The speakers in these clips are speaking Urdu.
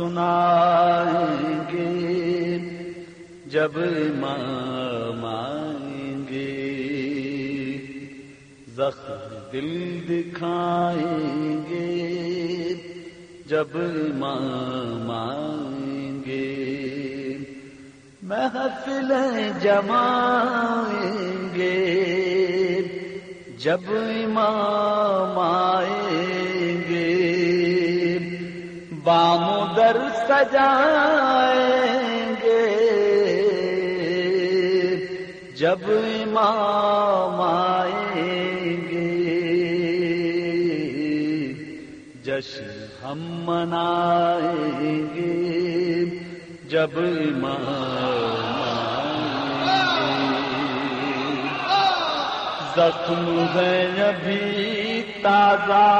سنائیں گے، جب امام آئیں گے، زخم دل دکھائیں گے، جب امام آئیں گے۔ محفل جمائیں گے، جب امام آئیں گے بام در سجائیں گے۔ جب امام آئیں گے۔ جشن ہم منائیں گے۔ جب امام زخم ہے ابھی تازہ۔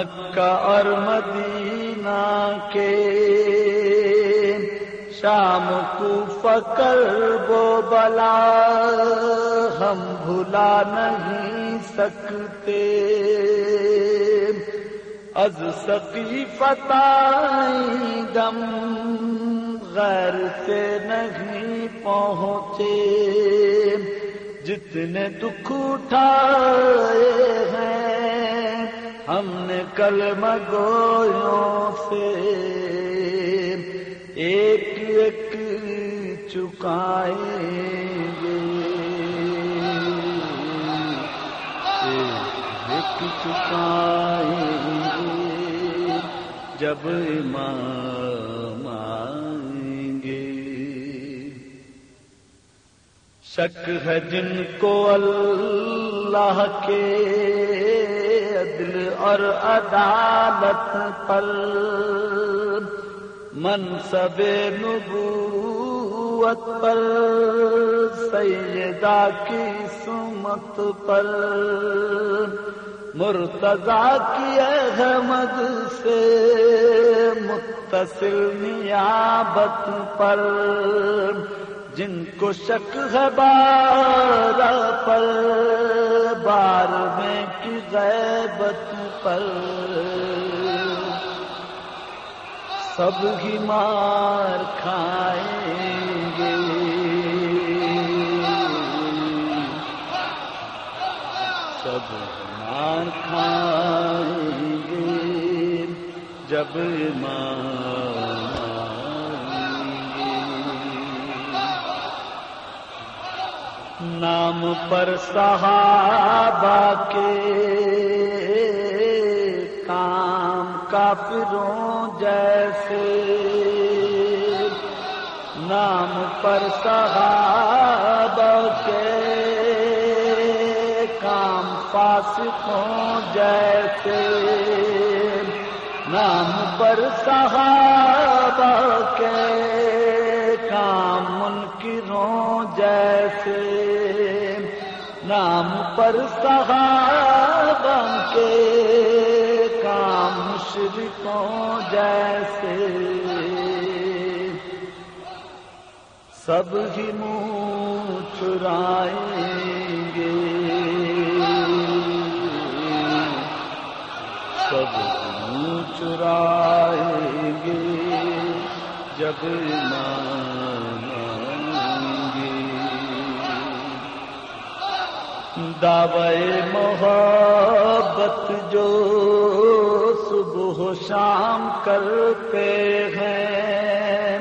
مکہ اور مدینہ کے شام کو فکر وہ بلا ہم بھلا نہیں سکتے۔ از سکی فتح دم غیر سے نہیں پہنچے۔ جتنے دکھ اٹھائے ہیں ہم نے کل مگویوں سے ایک ایک چکائے گے۔ ایک چکائیں گے جب امام آئیں گے۔ شک ہے جن کو اللہ کے اور عدالت پر منصب نبوت پر سیدہ کی سمت پر مرتضا کی احمد سے متصل نیابت پر جن کو شک ہے بار پر بار میں غیبت پر سب ہی مار کھائیں گے۔ سب مار کھائیں گے۔ جب مار نام پر صحابہ کے کافروں جیسے نام پر صحابہ کے کام فاسقوں جیسے نام پر صحابہ کے کام منکروں جیسے نام پر صحابہ کے کام جیسے سب ہی منہ چرائیں گے۔ سب منہ چرائیں گے جب دعوے محبت جو شام کرتے ہیں۔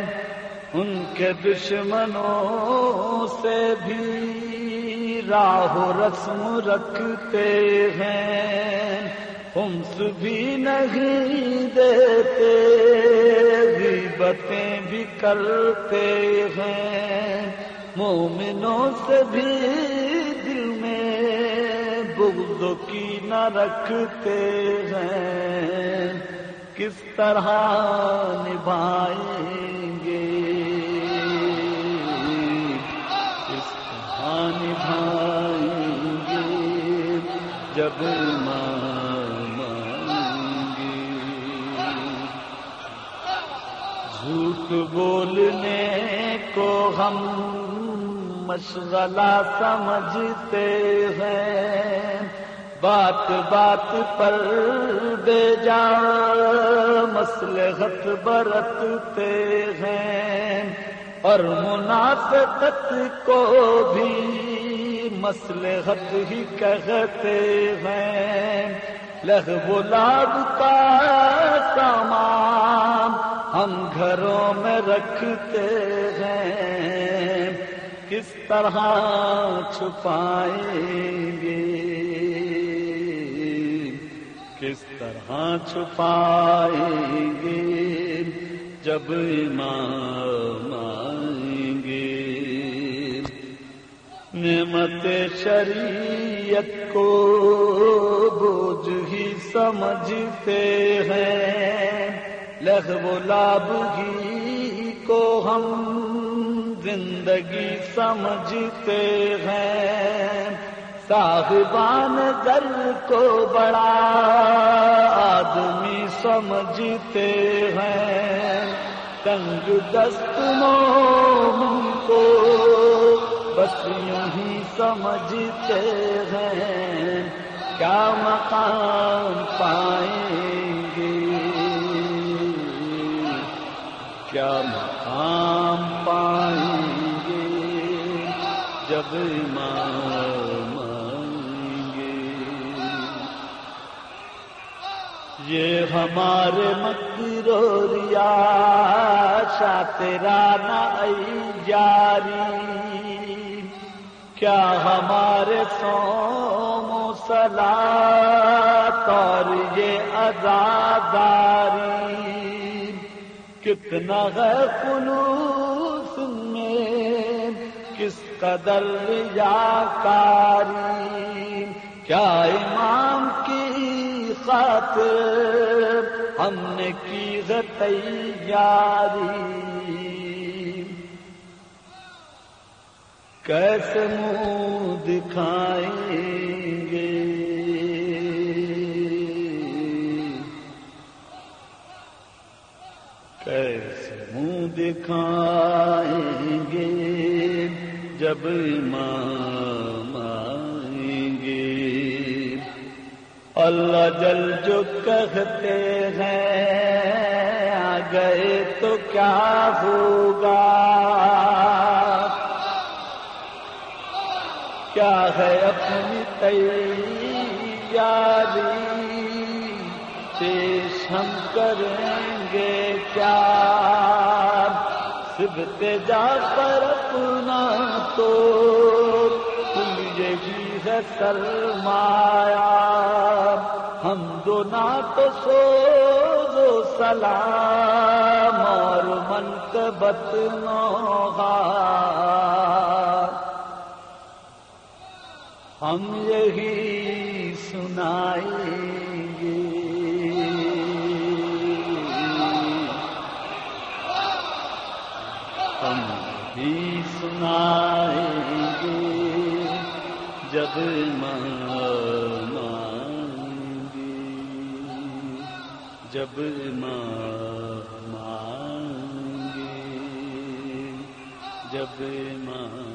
ان کے دشمنوں سے بھی راہ رسم رکھتے ہیں۔ ہمس بھی نہیں دیتے، غیبتیں بھی کرتے ہیں۔ مومنوں سے بھی دل میں بغض کی نہ رکھتے ہیں۔ کس طرح نبھائیں گے؟ کس طرح نبھائیں گے جب مانگے؟ جھوٹ بولنے کو ہم مشغلہ سمجھتے ہیں۔ بات بات پر بے جا مسلحت برتتے ہیں اور منافقت کو بھی مسلحت ہی کہتے ہیں لہ گلاب کا سامان ہم گھروں میں رکھتے ہیں کس طرح چھپائیں گے کس طرح چھپائیں گے جب ایمان آئیں گے؟ نعمت شریعت کو بوجھ ہی سمجھتے ہیں لہ لاب ہی کو ہم زندگی سمجھتے ہیں۔ صاحبان در کو بڑا آدمی سمجھتے ہیں۔ تنگ دست مومن کو بس یوں ہی سمجھتے ہیں۔ کیا مقام پائیں گے؟ کیا مقام پائیں گے؟ جب ایمان یہ ہمارے مکروریا شا تیرا جاری کیا ہمارے سوم سلا اور یہ ازاداری۔ کتنا ہے خلوص میں کس قدر کاری۔ کیا امام کی ہم نے کی تیاری۔ کیسے منہ دکھائیں گے؟ کیسے منہ دکھائیں گے جب امام اللہ جل جو کہتے ہیں، آ گئے تو کیا ہوگا؟ کیا ہے اپنی تیاری؟ پیش ہم کریں گے کیا؟ صرف جا پر اپنا تو یہی ہے سرمایا ہم دو نات تو سو دو سلام اور منقبت نوغا۔ ہم یہی سنائیں گے۔ جب مانگیں جب ماں مانگی جب ماں